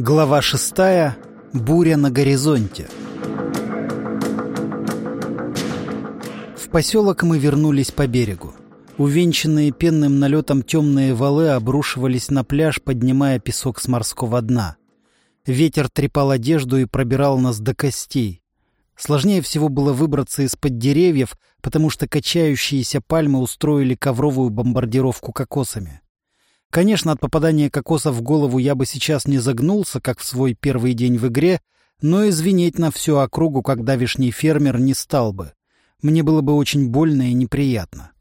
Глава шестая. Буря на горизонте. В поселок мы вернулись по берегу. Увенчанные пенным налетом темные валы обрушивались на пляж, поднимая песок с морского дна. Ветер трепал одежду и пробирал нас до костей. Сложнее всего было выбраться из-под деревьев, потому что качающиеся пальмы устроили ковровую бомбардировку кокосами. Конечно, от попадания кокоса в голову я бы сейчас не загнулся, как в свой первый день в игре, но извинить на всю округу, как давишний фермер, не стал бы. Мне было бы очень больно и неприятно.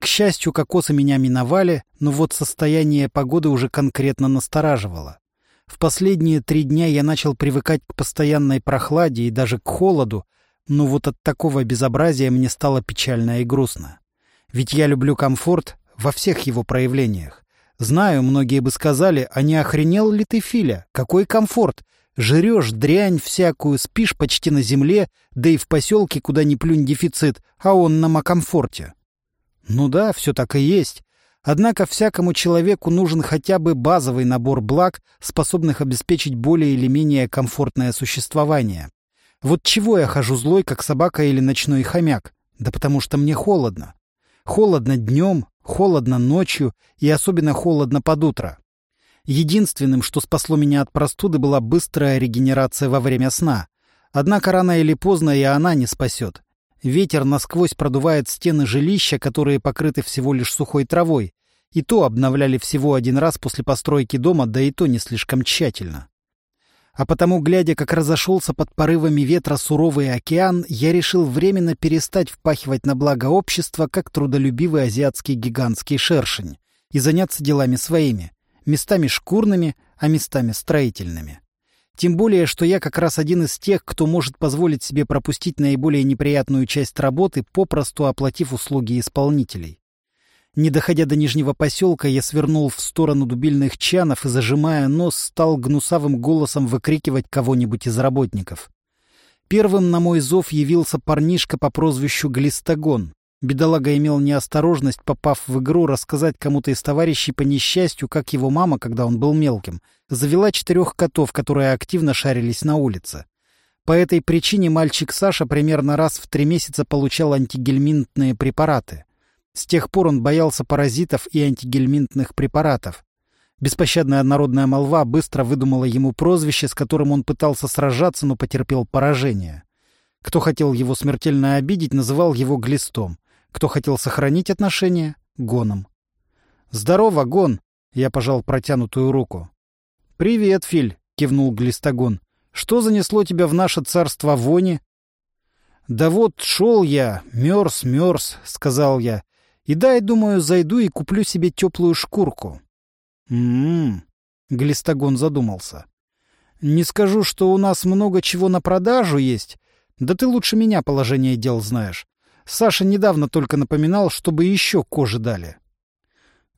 К счастью, кокосы меня миновали, но вот состояние погоды уже конкретно настораживало. В последние три дня я начал привыкать к постоянной прохладе и даже к холоду, но вот от такого безобразия мне стало печально и грустно. Ведь я люблю комфорт во всех его проявлениях. Знаю, многие бы сказали, а не охренел ли ты, Филя? Какой комфорт? Жрешь дрянь всякую, спишь почти на земле, да и в поселке, куда ни плюнь дефицит, а он нам о комфорте. Ну да, все так и есть. Однако всякому человеку нужен хотя бы базовый набор благ, способных обеспечить более или менее комфортное существование. Вот чего я хожу злой, как собака или ночной хомяк? Да потому что мне холодно. Холодно днем, холодно ночью и особенно холодно под утро. Единственным, что спасло меня от простуды, была быстрая регенерация во время сна. Однако рано или поздно и она не спасет. Ветер насквозь продувает стены жилища, которые покрыты всего лишь сухой травой, и то обновляли всего один раз после постройки дома, да и то не слишком тщательно. А потому, глядя, как разошелся под порывами ветра суровый океан, я решил временно перестать впахивать на благо общества, как трудолюбивый азиатский гигантский шершень, и заняться делами своими, местами шкурными, а местами строительными. Тем более, что я как раз один из тех, кто может позволить себе пропустить наиболее неприятную часть работы, попросту оплатив услуги исполнителей. Не доходя до Нижнего поселка, я свернул в сторону дубильных чанов и, зажимая нос, стал гнусавым голосом выкрикивать кого-нибудь из работников. Первым на мой зов явился парнишка по прозвищу Глистогон. Бедолага имел неосторожность, попав в игру, рассказать кому-то из товарищей по несчастью, как его мама, когда он был мелким, завела четырех котов, которые активно шарились на улице. По этой причине мальчик Саша примерно раз в три месяца получал антигельминтные препараты. С тех пор он боялся паразитов и антигельминтных препаратов. Беспощадная народная молва быстро выдумала ему прозвище, с которым он пытался сражаться, но потерпел поражение. Кто хотел его смертельно обидеть, называл его глистом. Кто хотел сохранить отношения — гоном. «Здорово, гон!» — я пожал протянутую руку. «Привет, Филь!» — кивнул глистогон. «Что занесло тебя в наше царство вони?» «Да вот шел я, мерз, мерз», — сказал я. И дай, думаю, зайду и куплю себе теплую шкурку. М-м. Глистогон задумался. Не скажу, что у нас много чего на продажу есть. Да ты лучше меня положение дел знаешь. Саша недавно только напоминал, чтобы еще кожи дали.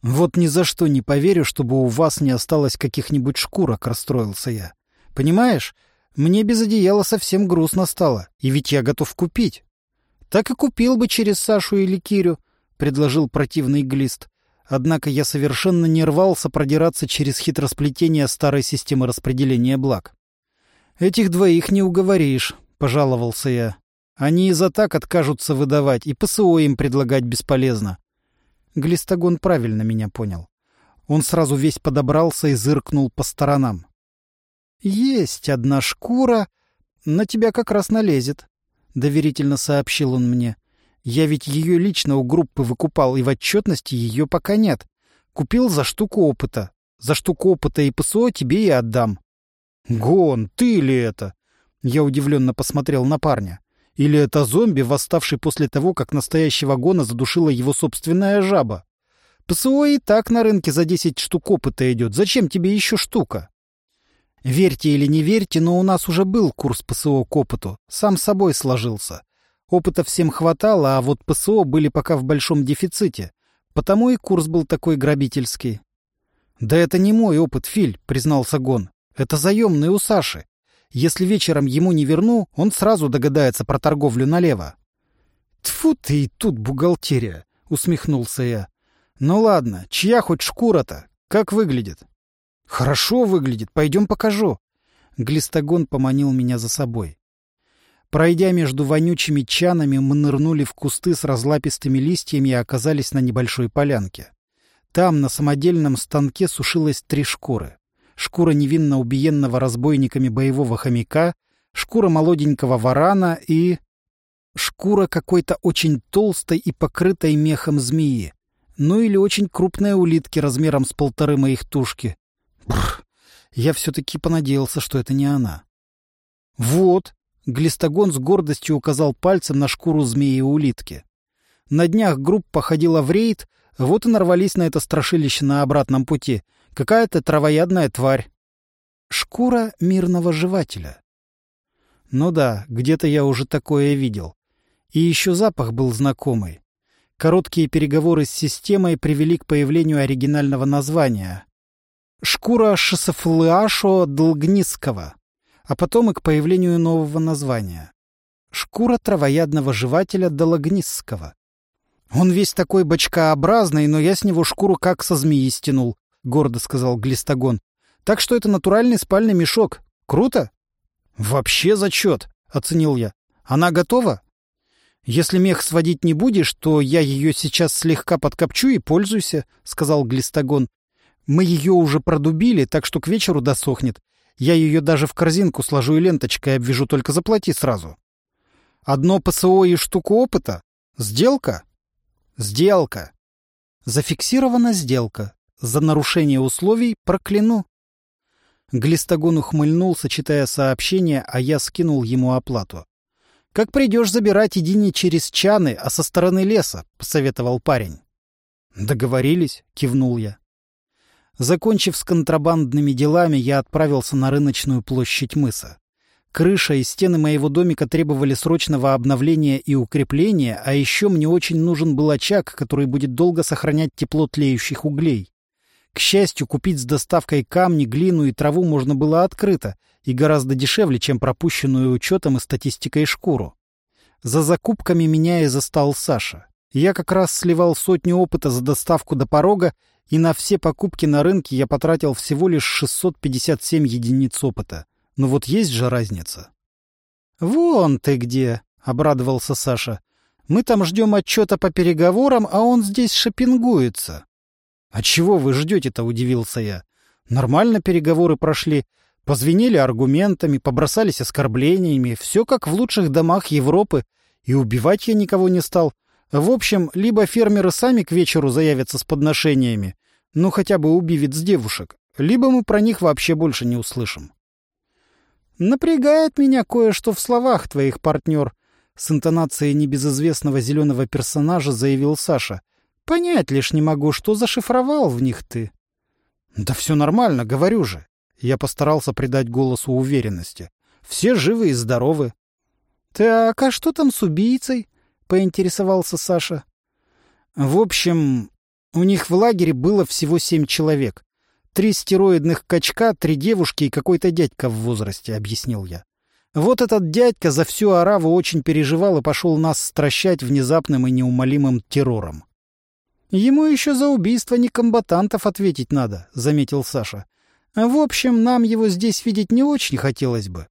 Вот ни за что не поверю, чтобы у вас не осталось каких-нибудь шкурок, расстроился я. Понимаешь, мне без одеяла совсем грустно стало, и ведь я готов купить. Так и купил бы через Сашу или Кирю предложил противный глист. Однако я совершенно не рвался продираться через хитросплетение старой системы распределения благ. «Этих двоих не уговоришь», — пожаловался я. «Они и за так откажутся выдавать, и ПСО им предлагать бесполезно». Глистогон правильно меня понял. Он сразу весь подобрался и зыркнул по сторонам. «Есть одна шкура, на тебя как раз налезет», — доверительно сообщил он мне. Я ведь ее лично у группы выкупал, и в отчетности ее пока нет. Купил за штуку опыта. За штуку опыта и ПСО тебе и отдам. Гон, ты ли это? Я удивленно посмотрел на парня. Или это зомби, восставший после того, как настоящего гона задушила его собственная жаба? ПСО и так на рынке за 10 штук опыта идет. Зачем тебе еще штука? Верьте или не верьте, но у нас уже был курс ПСО к опыту. Сам собой сложился. Опыта всем хватало, а вот ПСО были пока в большом дефиците. Потому и курс был такой грабительский. «Да это не мой опыт, Филь», — признался Гон. «Это заемный у Саши. Если вечером ему не верну, он сразу догадается про торговлю налево». «Тьфу ты и тут бухгалтерия», — усмехнулся я. «Ну ладно, чья хоть шкура-то? Как выглядит?» «Хорошо выглядит, пойдем покажу». Глистогон поманил меня за собой. Пройдя между вонючими чанами, мы нырнули в кусты с разлапистыми листьями и оказались на небольшой полянке. Там, на самодельном станке, сушилось три шкуры. Шкура невинно убиенного разбойниками боевого хомяка, шкура молоденького варана и... Шкура какой-то очень толстой и покрытой мехом змеи. Ну или очень крупной улитки размером с полторы моих тушки. Бррр, я все-таки понадеялся, что это не она. «Вот!» — Глистогон с гордостью указал пальцем на шкуру змеи и улитки. На днях группа ходила в рейд, вот и нарвались на это страшилище на обратном пути. Какая-то травоядная тварь. Шкура мирного жевателя. Ну да, где-то я уже такое видел. И еще запах был знакомый. Короткие переговоры с системой привели к появлению оригинального названия. Шкура шософлыашо долгниского, а потом и к появлению нового названия. Шкура травоядного жевателя дологнисского. Он весь такой бочкообразный, но я с него шкуру как со змеи стянул, — гордо сказал Глистогон. Так что это натуральный спальный мешок. Круто? Вообще зачет, — оценил я. Она готова? Если мех сводить не будешь, то я ее сейчас слегка подкопчу и пользуйся, — сказал Глистогон. Мы ее уже продубили, так что к вечеру досохнет. Я ее даже в корзинку сложу и ленточкой обвяжу, только заплати сразу. Одно ПСО и штуку опыта? Сделка? Сделка. Зафиксирована сделка. За нарушение условий прокляну. Глистогон ухмыльнулся, читая сообщение, а я скинул ему оплату. «Как придешь забирать, иди не через чаны, а со стороны леса», — посоветовал парень. «Договорились», — кивнул я. Закончив с контрабандными делами, я отправился на рыночную площадь мыса. Крыша и стены моего домика требовали срочного обновления и укрепления, а еще мне очень нужен был очаг, который будет долго сохранять тепло тлеющих углей. К счастью, купить с доставкой камни, глину и траву можно было открыто и гораздо дешевле, чем пропущенную учетом и статистикой шкуру. За закупками меня и застал Саша. Я как раз сливал сотню опыта за доставку до порога, и на все покупки на рынке я потратил всего лишь 657 единиц опыта. Но вот есть же разница. «Вон ты где!» — обрадовался Саша. «Мы там ждем отчета по переговорам, а он здесь шопингуется». «А чего вы ждете-то?» — удивился я. «Нормально переговоры прошли. Позвенели аргументами, побросались оскорблениями. Все как в лучших домах Европы. И убивать я никого не стал. В общем, либо фермеры сами к вечеру заявятся с подношениями, ну хотя бы убивец девушек, либо мы про них вообще больше не услышим. «Напрягает меня кое-что в словах твоих, партнер», — с интонацией небезызвестного зеленого персонажа заявил Саша. «Понять лишь не могу, что зашифровал в них ты». «Да все нормально, говорю же». Я постарался придать голосу уверенности. «Все живы и здоровы». «Так, а что там с убийцей?» — поинтересовался Саша. «В общем, у них в лагере было всего семь человек. Три стероидных качка, три девушки и какой-то дядька в возрасте, — объяснил я. Вот этот дядька за всю Араву очень переживал и пошел нас стращать внезапным и неумолимым террором. «Ему еще за убийство некомбатантов ответить надо», — заметил Саша. «В общем, нам его здесь видеть не очень хотелось бы».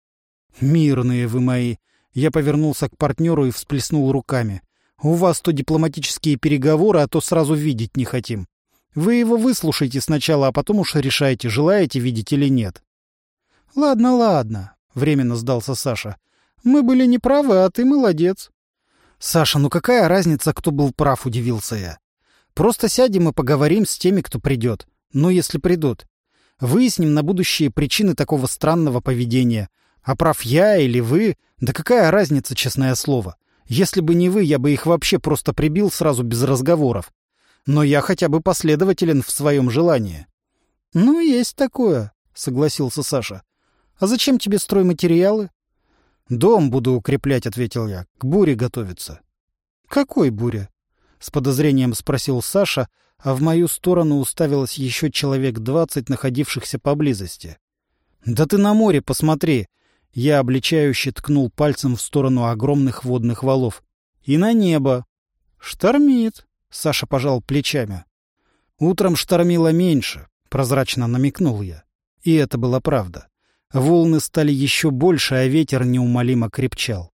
«Мирные вы мои!» Я повернулся к партнеру и всплеснул руками. «У вас то дипломатические переговоры, а то сразу видеть не хотим. Вы его выслушайте сначала, а потом уж решайте, желаете видеть или нет. — Ладно, ладно, — временно сдался Саша. — Мы были неправы, а ты молодец. — Саша, ну какая разница, кто был прав, — удивился я. — Просто сядем и поговорим с теми, кто придет. Ну, если придут. Выясним на будущее причины такого странного поведения. А прав я или вы, да какая разница, честное слово. Если бы не вы, я бы их вообще просто прибил сразу без разговоров но я хотя бы последователен в своем желании. — Ну, есть такое, — согласился Саша. — А зачем тебе стройматериалы? — Дом буду укреплять, — ответил я. — К буре готовиться. — Какой буре? — с подозрением спросил Саша, а в мою сторону уставилось еще человек двадцать, находившихся поблизости. — Да ты на море посмотри! Я обличающе ткнул пальцем в сторону огромных водных валов. — И на небо! — Штормит! Саша пожал плечами. «Утром штормило меньше», — прозрачно намекнул я. И это была правда. Волны стали еще больше, а ветер неумолимо крепчал.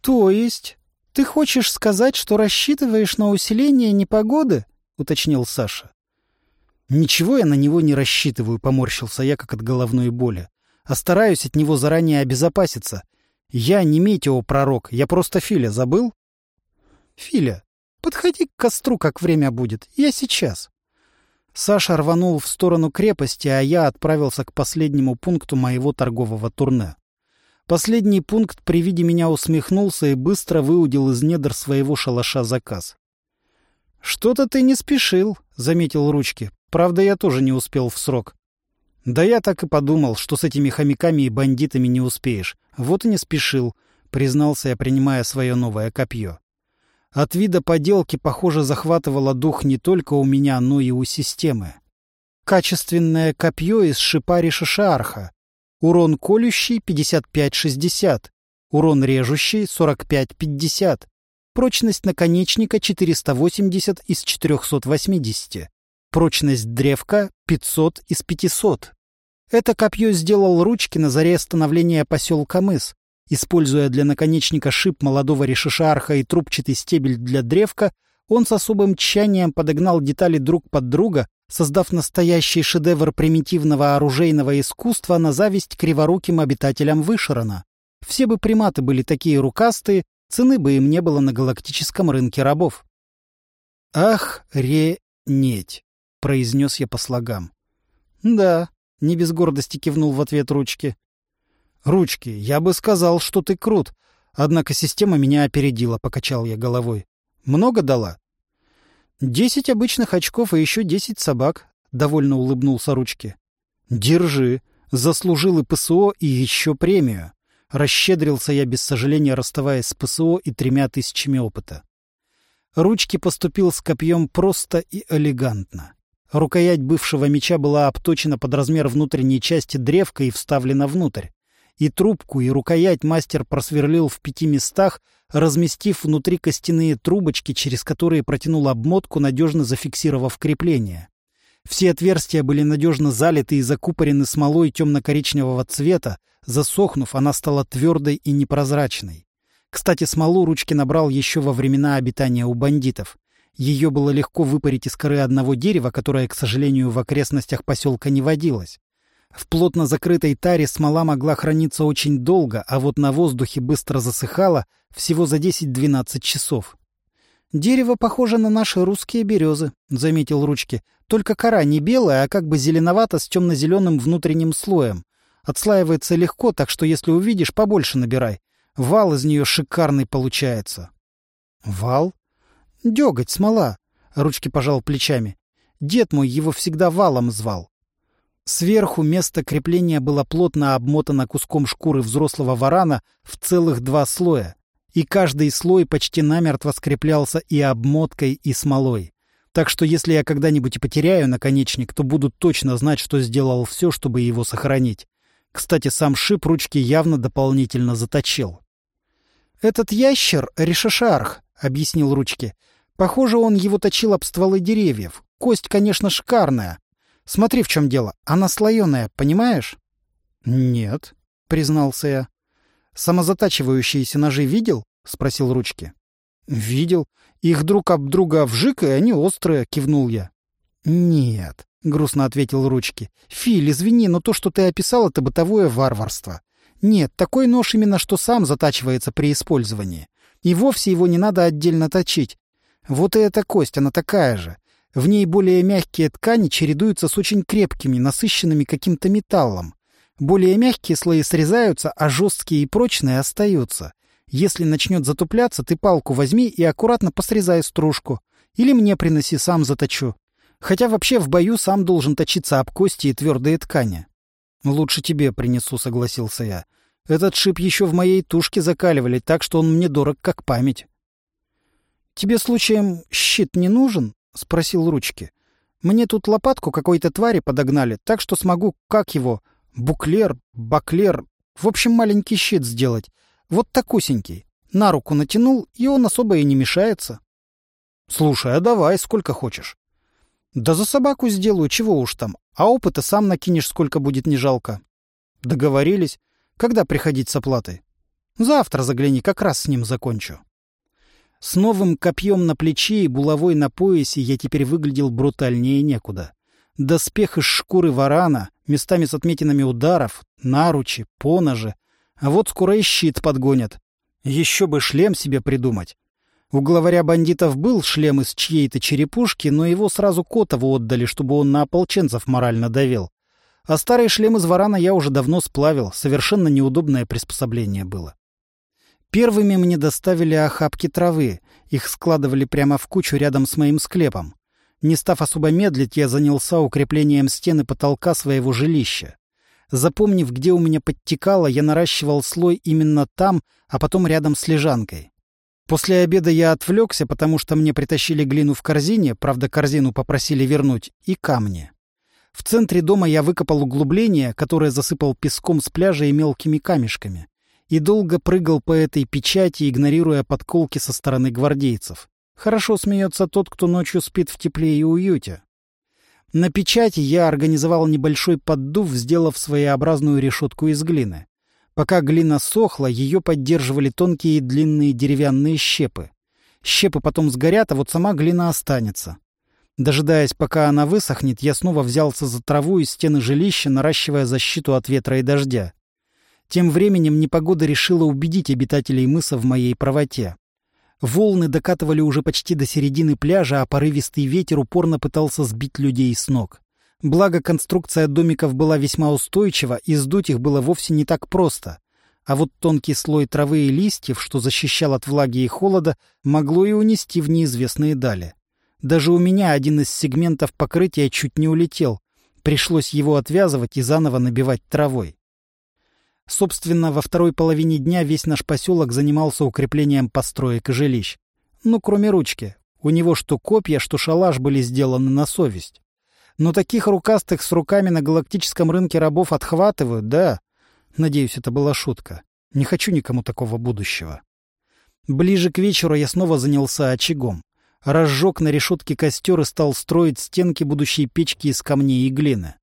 «То есть ты хочешь сказать, что рассчитываешь на усиление непогоды?» — уточнил Саша. «Ничего я на него не рассчитываю», — поморщился я, как от головной боли. «А стараюсь от него заранее обезопаситься. Я не метеопророк, я просто Филя забыл?» «Филя, подходи к костру, как время будет. Я сейчас». Саша рванул в сторону крепости, а я отправился к последнему пункту моего торгового турне. Последний пункт при виде меня усмехнулся и быстро выудил из недр своего шалаша заказ. «Что-то ты не спешил», — заметил Ручки. «Правда, я тоже не успел в срок». «Да я так и подумал, что с этими хомяками и бандитами не успеешь. Вот и не спешил», — признался я, принимая свое новое копье. От вида поделки, похоже, захватывало дух не только у меня, но и у системы. Качественное копье из шипари шишарха. Урон колющий 55-60. Урон режущий 45-50. Прочность наконечника 480 из 480. Прочность древка 500 из 500. Это копье сделал ручки на заре становления поселка Мыс. Используя для наконечника шип молодого решишарха и трубчатый стебель для древка, он с особым тщанием подогнал детали друг под друга, создав настоящий шедевр примитивного оружейного искусства на зависть криворуким обитателям Вышерона. Все бы приматы были такие рукастые, цены бы им не было на галактическом рынке рабов. «Ах, ре-неть!» — произнес я по слогам. «Да», — не без гордости кивнул в ответ ручки. «Ручки, я бы сказал, что ты крут. Однако система меня опередила», — покачал я головой. «Много дала?» «Десять обычных очков и еще десять собак», — довольно улыбнулся Ручки. «Держи. Заслужил и ПСО, и еще премию». Расщедрился я без сожаления, расставаясь с ПСО и тремя тысячами опыта. Ручки поступил с копьем просто и элегантно. Рукоять бывшего меча была обточена под размер внутренней части древка и вставлена внутрь и трубку, и рукоять мастер просверлил в пяти местах, разместив внутри костяные трубочки, через которые протянул обмотку, надежно зафиксировав крепление. Все отверстия были надежно залиты и закупорены смолой темно-коричневого цвета, засохнув, она стала твердой и непрозрачной. Кстати, смолу ручки набрал еще во времена обитания у бандитов. Ее было легко выпарить из коры одного дерева, которое, к сожалению, в окрестностях поселка не водилось. В плотно закрытой таре смола могла храниться очень долго, а вот на воздухе быстро засыхала всего за 10-12 часов. «Дерево похоже на наши русские березы», — заметил Ручки. «Только кора не белая, а как бы зеленовато с темно-зеленым внутренним слоем. Отслаивается легко, так что если увидишь, побольше набирай. Вал из нее шикарный получается». «Вал?» «Деготь, смола», — Ручки пожал плечами. «Дед мой его всегда валом звал. Сверху место крепления было плотно обмотано куском шкуры взрослого варана в целых два слоя, и каждый слой почти намертво скреплялся и обмоткой, и смолой. Так что если я когда-нибудь и потеряю наконечник, то буду точно знать, что сделал все, чтобы его сохранить. Кстати, сам шип ручки явно дополнительно заточил. «Этот ящер — решешарх», — объяснил ручки. «Похоже, он его точил об стволы деревьев. Кость, конечно, шикарная, Смотри, в чем дело. Она слоеная, понимаешь? — Нет, — признался я. — Самозатачивающиеся ножи видел? — спросил Ручки. — Видел. Их друг об друга вжик, и они острые, — кивнул я. — Нет, — грустно ответил Ручки. — Филь, извини, но то, что ты описал, это бытовое варварство. Нет, такой нож именно что сам затачивается при использовании. И вовсе его не надо отдельно точить. Вот и эта кость, она такая же. В ней более мягкие ткани чередуются с очень крепкими, насыщенными каким-то металлом. Более мягкие слои срезаются, а жесткие и прочные остаются. Если начнет затупляться, ты палку возьми и аккуратно посрезай стружку. Или мне приноси, сам заточу. Хотя вообще в бою сам должен точиться об кости и твердые ткани. «Лучше тебе принесу», — согласился я. «Этот шип еще в моей тушке закаливали, так что он мне дорог как память». «Тебе случаем щит не нужен?» — спросил Ручки. «Мне тут лопатку какой-то твари подогнали, так что смогу, как его, буклер, баклер, в общем, маленький щит сделать. Вот такусенький. На руку натянул, и он особо и не мешается». «Слушай, а давай, сколько хочешь». Да за собаку сделаю, чего уж там. А опыта сам накинешь, сколько будет не жалко. Договорились. Когда приходить с оплатой? Завтра загляни, как раз с ним закончу. С новым копьем на плече и булавой на поясе я теперь выглядел брутальнее некуда. Доспех из шкуры варана, местами с отметинами ударов, наручи, поножи. А вот скоро и щит подгонят. Еще бы шлем себе придумать. У главаря бандитов был шлем из чьей-то черепушки, но его сразу Котову отдали, чтобы он на ополченцев морально давил. А старый шлем из варана я уже давно сплавил, совершенно неудобное приспособление было. Первыми мне доставили охапки травы, их складывали прямо в кучу рядом с моим склепом. Не став особо медлить, я занялся укреплением стены потолка своего жилища. Запомнив, где у меня подтекало, я наращивал слой именно там, а потом рядом с лежанкой. После обеда я отвлекся, потому что мне притащили глину в корзине, правда, корзину попросили вернуть, и камни. В центре дома я выкопал углубление, которое засыпал песком с пляжа и мелкими камешками, и долго прыгал по этой печати, игнорируя подколки со стороны гвардейцев. Хорошо смеется тот, кто ночью спит в тепле и уюте. На печати я организовал небольшой поддув, сделав своеобразную решетку из глины. Пока глина сохла, ее поддерживали тонкие и длинные деревянные щепы. Щепы потом сгорят, а вот сама глина останется. Дожидаясь, пока она высохнет, я снова взялся за траву и стены жилища, наращивая защиту от ветра и дождя. Тем временем непогода решила убедить обитателей мыса в моей правоте. Волны докатывали уже почти до середины пляжа, а порывистый ветер упорно пытался сбить людей с ног. Благо, конструкция домиков была весьма устойчива, и сдуть их было вовсе не так просто. А вот тонкий слой травы и листьев, что защищал от влаги и холода, могло и унести в неизвестные дали. Даже у меня один из сегментов покрытия чуть не улетел. Пришлось его отвязывать и заново набивать травой. Собственно, во второй половине дня весь наш поселок занимался укреплением построек и жилищ. Ну, кроме ручки. У него что копья, что шалаш были сделаны на совесть. Но таких рукастых с руками на галактическом рынке рабов отхватывают, да? Надеюсь, это была шутка. Не хочу никому такого будущего. Ближе к вечеру я снова занялся очагом. Разжег на решетке костер и стал строить стенки будущей печки из камней и глины.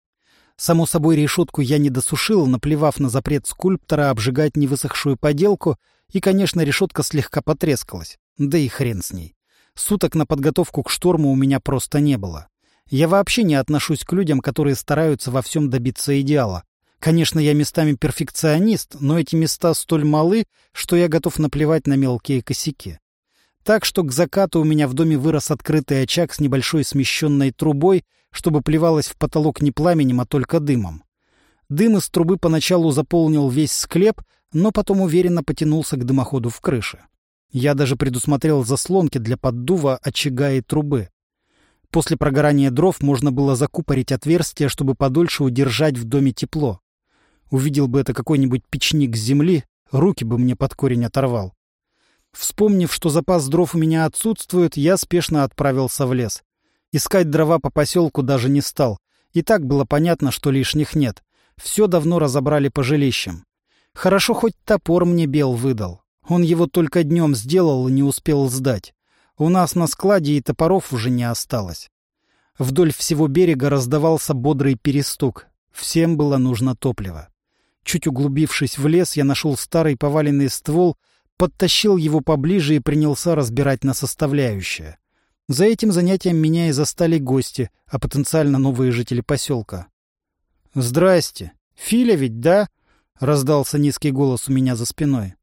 Само собой, решетку я не досушил, наплевав на запрет скульптора обжигать невысохшую поделку, и, конечно, решетка слегка потрескалась. Да и хрен с ней. Суток на подготовку к шторму у меня просто не было. Я вообще не отношусь к людям, которые стараются во всем добиться идеала. Конечно, я местами перфекционист, но эти места столь малы, что я готов наплевать на мелкие косяки. Так что к закату у меня в доме вырос открытый очаг с небольшой смещенной трубой, чтобы плевалось в потолок не пламенем, а только дымом. Дым из трубы поначалу заполнил весь склеп, но потом уверенно потянулся к дымоходу в крыше. Я даже предусмотрел заслонки для поддува очага и трубы. После прогорания дров можно было закупорить отверстие, чтобы подольше удержать в доме тепло. Увидел бы это какой-нибудь печник земли, руки бы мне под корень оторвал. Вспомнив, что запас дров у меня отсутствует, я спешно отправился в лес. Искать дрова по поселку даже не стал. И так было понятно, что лишних нет. Все давно разобрали по жилищам. Хорошо, хоть топор мне Бел выдал. Он его только днем сделал и не успел сдать. У нас на складе и топоров уже не осталось. Вдоль всего берега раздавался бодрый перестук. Всем было нужно топливо. Чуть углубившись в лес, я нашел старый поваленный ствол, подтащил его поближе и принялся разбирать на составляющие. За этим занятием меня и застали гости, а потенциально новые жители поселка. «Здрасте! Филя ведь, да?» — раздался низкий голос у меня за спиной.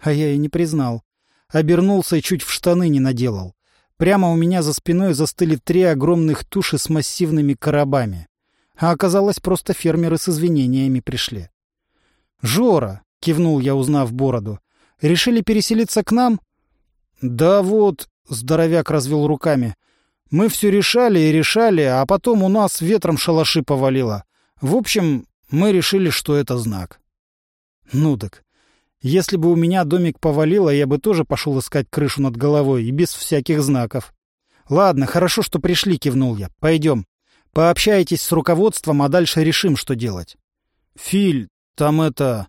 А я и не признал обернулся и чуть в штаны не наделал. Прямо у меня за спиной застыли три огромных туши с массивными коробами. А оказалось, просто фермеры с извинениями пришли. «Жора!» — кивнул я, узнав бороду. «Решили переселиться к нам?» «Да вот», — здоровяк развел руками. «Мы все решали и решали, а потом у нас ветром шалаши повалило. В общем, мы решили, что это знак». «Ну так, если бы у меня домик повалило, я бы тоже пошел искать крышу над головой и без всяких знаков. Ладно, хорошо, что пришли, кивнул я. Пойдем. Пообщайтесь с руководством, а дальше решим, что делать. Филь, там это...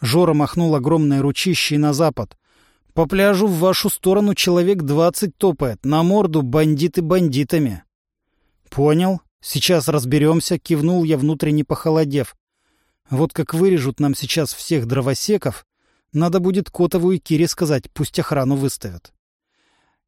Жора махнул огромной ручищей на запад. По пляжу в вашу сторону человек двадцать топает, на морду бандиты бандитами. Понял. Сейчас разберемся, кивнул я, внутренне похолодев. Вот как вырежут нам сейчас всех дровосеков, надо будет Котову и Кире сказать, пусть охрану выставят.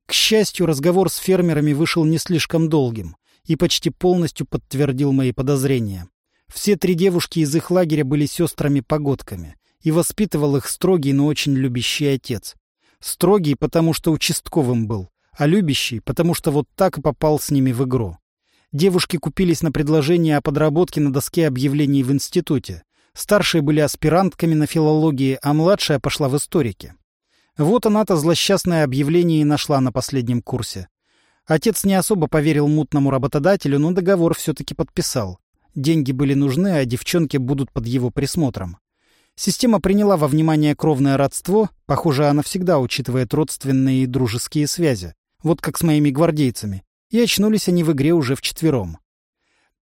К счастью, разговор с фермерами вышел не слишком долгим и почти полностью подтвердил мои подозрения. Все три девушки из их лагеря были сестрами-погодками, и воспитывал их строгий, но очень любящий отец. Строгий, потому что участковым был, а любящий, потому что вот так и попал с ними в игру. Девушки купились на предложение о подработке на доске объявлений в институте. Старшие были аспирантками на филологии, а младшая пошла в историке. Вот она-то злосчастное объявление и нашла на последнем курсе. Отец не особо поверил мутному работодателю, но договор все-таки подписал. Деньги были нужны, а девчонки будут под его присмотром. Система приняла во внимание кровное родство, похоже, она всегда учитывает родственные и дружеские связи, вот как с моими гвардейцами, и очнулись они в игре уже вчетвером.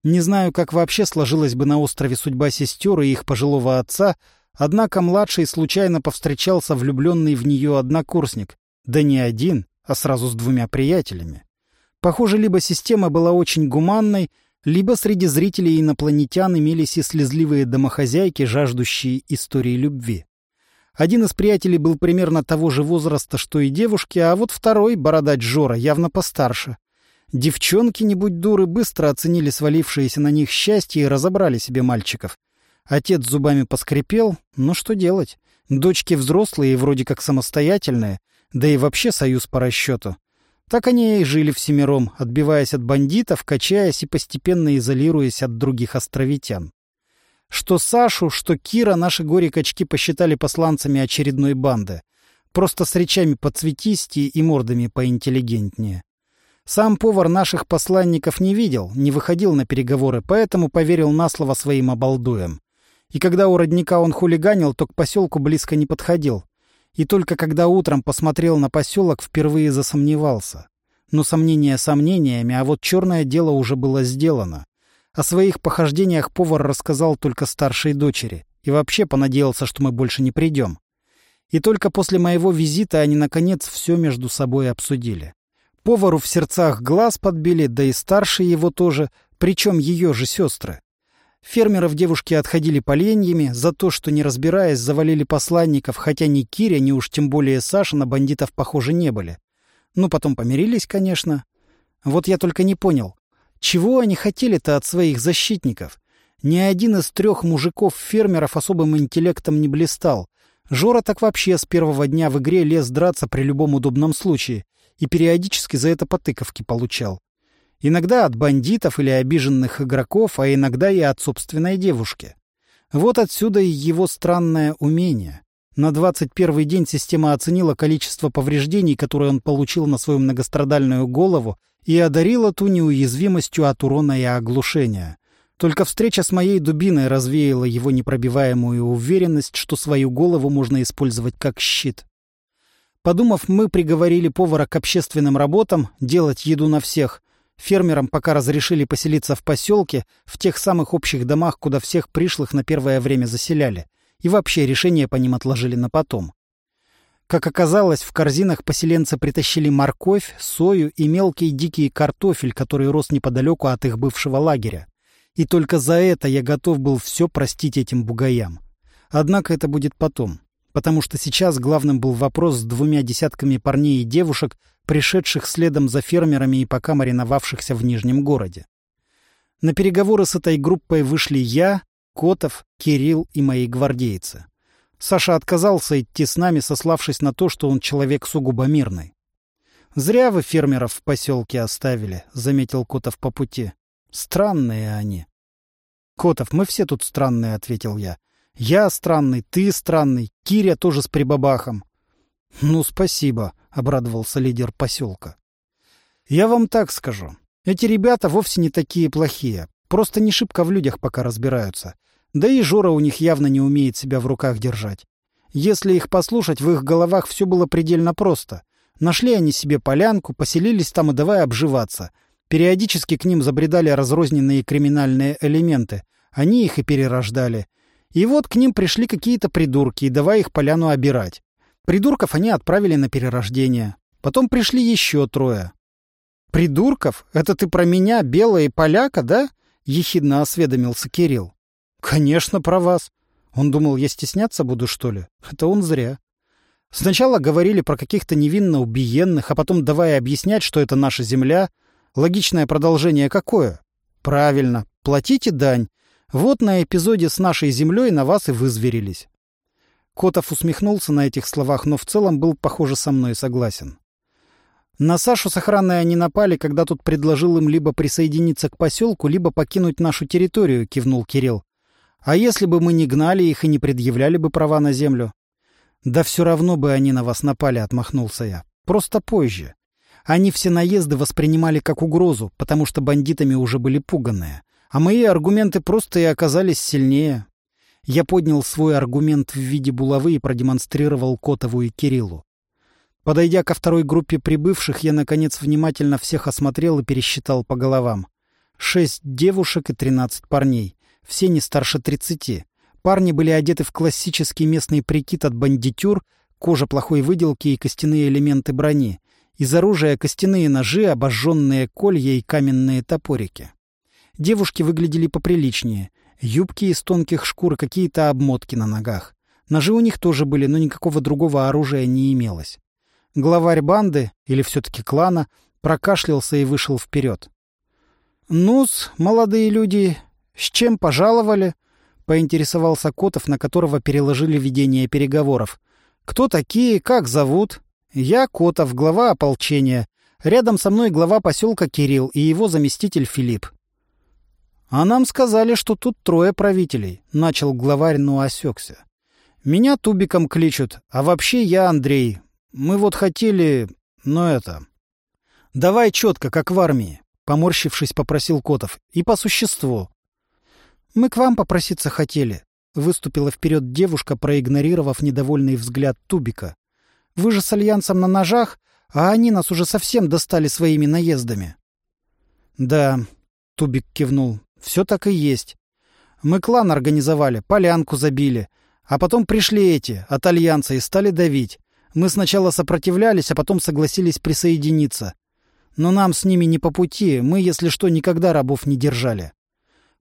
Не знаю, как вообще сложилась бы на острове судьба сестер и их пожилого отца, однако младший случайно повстречался влюбленный в нее однокурсник. Да не один, а сразу с двумя приятелями. Похоже, либо система была очень гуманной, либо среди зрителей инопланетян имелись и слезливые домохозяйки, жаждущие истории любви. Один из приятелей был примерно того же возраста, что и девушки, а вот второй, бородач Жора, явно постарше — Девчонки, не будь дуры, быстро оценили свалившееся на них счастье и разобрали себе мальчиков. Отец зубами поскрипел, но что делать? Дочки взрослые и вроде как самостоятельные, да и вообще союз по расчету. Так они и жили всемиром, отбиваясь от бандитов, качаясь и постепенно изолируясь от других островитян. Что Сашу, что Кира наши горе-качки посчитали посланцами очередной банды. Просто с речами поцветистее и мордами поинтеллигентнее. Сам повар наших посланников не видел, не выходил на переговоры, поэтому поверил на слово своим обалдуям. И когда у родника он хулиганил, то к поселку близко не подходил. И только когда утром посмотрел на поселок, впервые засомневался. Но сомнения сомнениями, а вот черное дело уже было сделано. О своих похождениях повар рассказал только старшей дочери. И вообще понадеялся, что мы больше не придем. И только после моего визита они, наконец, все между собой обсудили. Повару в сердцах глаз подбили, да и старшие его тоже, причем ее же сестры. Фермеров девушки отходили поленьями за то, что, не разбираясь, завалили посланников, хотя ни Киря, ни уж тем более Саша на бандитов, похоже, не были. Ну, потом помирились, конечно. Вот я только не понял, чего они хотели-то от своих защитников? Ни один из трех мужиков-фермеров особым интеллектом не блистал. Жора так вообще с первого дня в игре лез драться при любом удобном случае и периодически за это потыковки получал. Иногда от бандитов или обиженных игроков, а иногда и от собственной девушки. Вот отсюда и его странное умение. На 21 день система оценила количество повреждений, которые он получил на свою многострадальную голову, и одарила ту неуязвимостью от урона и оглушения. Только встреча с моей дубиной развеяла его непробиваемую уверенность, что свою голову можно использовать как щит. Подумав, мы приговорили повара к общественным работам, делать еду на всех. Фермерам пока разрешили поселиться в поселке, в тех самых общих домах, куда всех пришлых на первое время заселяли. И вообще решение по ним отложили на потом. Как оказалось, в корзинах поселенцы притащили морковь, сою и мелкий дикий картофель, который рос неподалеку от их бывшего лагеря. И только за это я готов был все простить этим бугаям. Однако это будет потом потому что сейчас главным был вопрос с двумя десятками парней и девушек, пришедших следом за фермерами и пока мариновавшихся в Нижнем городе. На переговоры с этой группой вышли я, Котов, Кирилл и мои гвардейцы. Саша отказался идти с нами, сославшись на то, что он человек сугубо мирный. «Зря вы фермеров в поселке оставили», — заметил Котов по пути. «Странные они». «Котов, мы все тут странные», — ответил я. Я странный, ты странный, Киря тоже с прибабахом. — Ну, спасибо, — обрадовался лидер поселка. — Я вам так скажу. Эти ребята вовсе не такие плохие. Просто не шибко в людях пока разбираются. Да и Жора у них явно не умеет себя в руках держать. Если их послушать, в их головах все было предельно просто. Нашли они себе полянку, поселились там и давай обживаться. Периодически к ним забредали разрозненные криминальные элементы. Они их и перерождали. И вот к ним пришли какие-то придурки, и давай их поляну обирать. Придурков они отправили на перерождение. Потом пришли еще трое. «Придурков? Это ты про меня, белая и поляка, да?» — ехидно осведомился Кирилл. «Конечно, про вас. Он думал, я стесняться буду, что ли? Это он зря. Сначала говорили про каких-то невинно убиенных, а потом давая объяснять, что это наша земля. Логичное продолжение какое? Правильно, платите дань. Вот на эпизоде с нашей землей на вас и вызверились. Котов усмехнулся на этих словах, но в целом был, похоже, со мной согласен. На Сашу с охраной они напали, когда тут предложил им либо присоединиться к поселку, либо покинуть нашу территорию, кивнул Кирилл. А если бы мы не гнали их и не предъявляли бы права на землю? Да все равно бы они на вас напали, отмахнулся я. Просто позже. Они все наезды воспринимали как угрозу, потому что бандитами уже были пуганные. А мои аргументы просто и оказались сильнее. Я поднял свой аргумент в виде булавы и продемонстрировал Котову и Кириллу. Подойдя ко второй группе прибывших, я, наконец, внимательно всех осмотрел и пересчитал по головам. Шесть девушек и тринадцать парней. Все не старше тридцати. Парни были одеты в классический местный прикид от бандитюр, кожа плохой выделки и костяные элементы брони. Из оружия костяные ножи, обожженные колья и каменные топорики. Девушки выглядели поприличнее. Юбки из тонких шкур, какие-то обмотки на ногах. Ножи у них тоже были, но никакого другого оружия не имелось. Главарь банды, или все-таки клана, прокашлялся и вышел вперед. «Ну-с, молодые люди, «С чем пожаловали?» — поинтересовался Котов, на которого переложили ведение переговоров. «Кто такие? Как зовут?» «Я Котов, глава ополчения. Рядом со мной глава поселка Кирилл и его заместитель Филипп». «А нам сказали, что тут трое правителей», — начал главарь, но осекся. «Меня тубиком кличут, а вообще я Андрей. Мы вот хотели... но это...» «Давай четко, как в армии», — поморщившись, попросил Котов. «И по существу. «Мы к вам попроситься хотели», — выступила вперед девушка, проигнорировав недовольный взгляд Тубика. «Вы же с Альянсом на ножах, а они нас уже совсем достали своими наездами». «Да», — Тубик кивнул, — «все так и есть. Мы клан организовали, полянку забили, а потом пришли эти, от Альянса, и стали давить. Мы сначала сопротивлялись, а потом согласились присоединиться. Но нам с ними не по пути, мы, если что, никогда рабов не держали.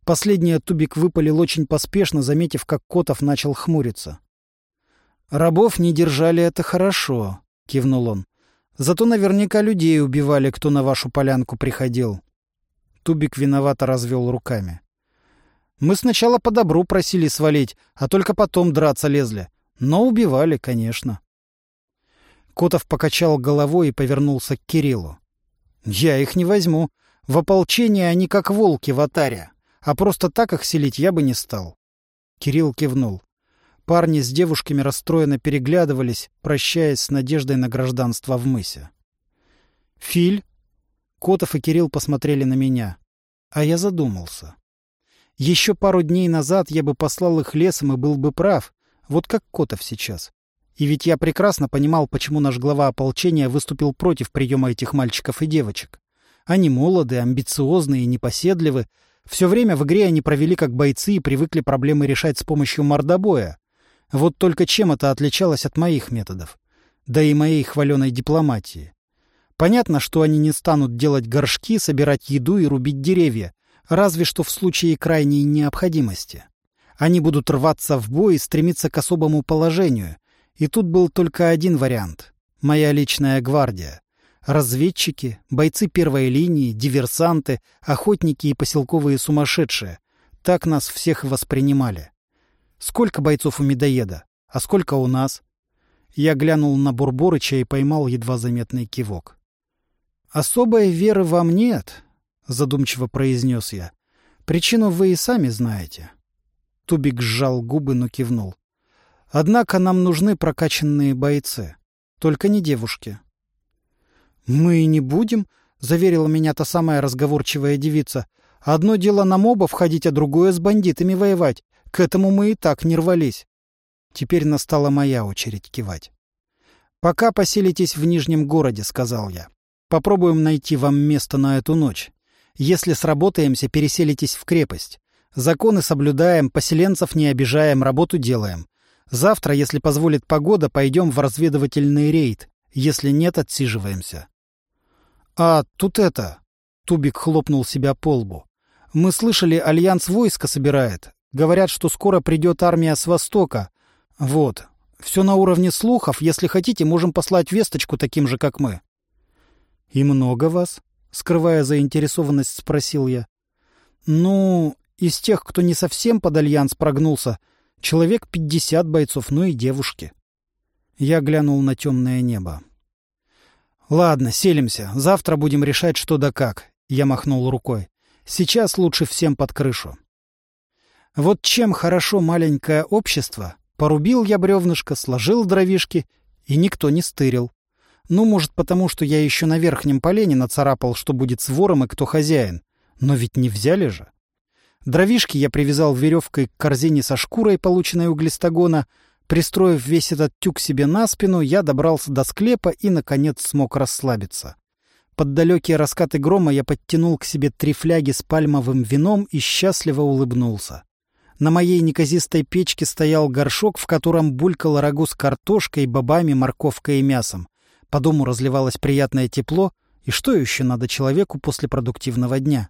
Последний тубик выпалил очень поспешно, заметив, как Котов начал хмуриться. «Рабов не держали, это хорошо», — кивнул он. «Зато наверняка людей убивали, кто на вашу полянку приходил». Тубик виновато развел руками. «Мы сначала по добру просили свалить, а только потом драться лезли. Но убивали, конечно». Котов покачал головой и повернулся к Кириллу. «Я их не возьму. В ополчении они как волки в атаре а просто так их селить я бы не стал. Кирилл кивнул. Парни с девушками расстроенно переглядывались, прощаясь с надеждой на гражданство в мысе. «Филь?» Котов и Кирилл посмотрели на меня. А я задумался. Еще пару дней назад я бы послал их лесом и был бы прав, вот как Котов сейчас. И ведь я прекрасно понимал, почему наш глава ополчения выступил против приема этих мальчиков и девочек. Они молоды, амбициозны и непоседливы, все время в игре они провели как бойцы и привыкли проблемы решать с помощью мордобоя. Вот только чем это отличалось от моих методов? Да и моей хваленой дипломатии. Понятно, что они не станут делать горшки, собирать еду и рубить деревья, разве что в случае крайней необходимости. Они будут рваться в бой и стремиться к особому положению. И тут был только один вариант — моя личная гвардия. Разведчики, бойцы первой линии, диверсанты, охотники и поселковые сумасшедшие. Так нас всех воспринимали. Сколько бойцов у медоеда? А сколько у нас? Я глянул на Бурборыча и поймал едва заметный кивок. «Особой веры вам нет», — задумчиво произнес я. «Причину вы и сами знаете». Тубик сжал губы, но кивнул. «Однако нам нужны прокачанные бойцы. Только не девушки. «Мы и не будем», — заверила меня та самая разговорчивая девица. «Одно дело на мобов ходить, а другое с бандитами воевать. К этому мы и так не рвались». Теперь настала моя очередь кивать. «Пока поселитесь в Нижнем городе», — сказал я. «Попробуем найти вам место на эту ночь. Если сработаемся, переселитесь в крепость. Законы соблюдаем, поселенцев не обижаем, работу делаем. Завтра, если позволит погода, пойдем в разведывательный рейд. Если нет, отсиживаемся. «А, тут это...» — Тубик хлопнул себя по лбу. «Мы слышали, Альянс войска собирает. Говорят, что скоро придет армия с Востока. Вот. Все на уровне слухов. Если хотите, можем послать весточку таким же, как мы». «И много вас?» — скрывая заинтересованность, спросил я. «Ну, из тех, кто не совсем под Альянс прогнулся, человек пятьдесят бойцов, ну и девушки». Я глянул на темное небо. «Ладно, селимся. Завтра будем решать, что да как», — я махнул рукой. «Сейчас лучше всем под крышу». Вот чем хорошо маленькое общество. Порубил я бревнышко, сложил дровишки, и никто не стырил. Ну, может, потому что я еще на верхнем полене нацарапал, что будет с вором и кто хозяин. Но ведь не взяли же. Дровишки я привязал веревкой к корзине со шкурой, полученной у глистогона, Пристроив весь этот тюк себе на спину, я добрался до склепа и, наконец, смог расслабиться. Под далекие раскаты грома я подтянул к себе три фляги с пальмовым вином и счастливо улыбнулся. На моей неказистой печке стоял горшок, в котором булькал рагу с картошкой, бобами, морковкой и мясом. По дому разливалось приятное тепло, и что еще надо человеку после продуктивного дня?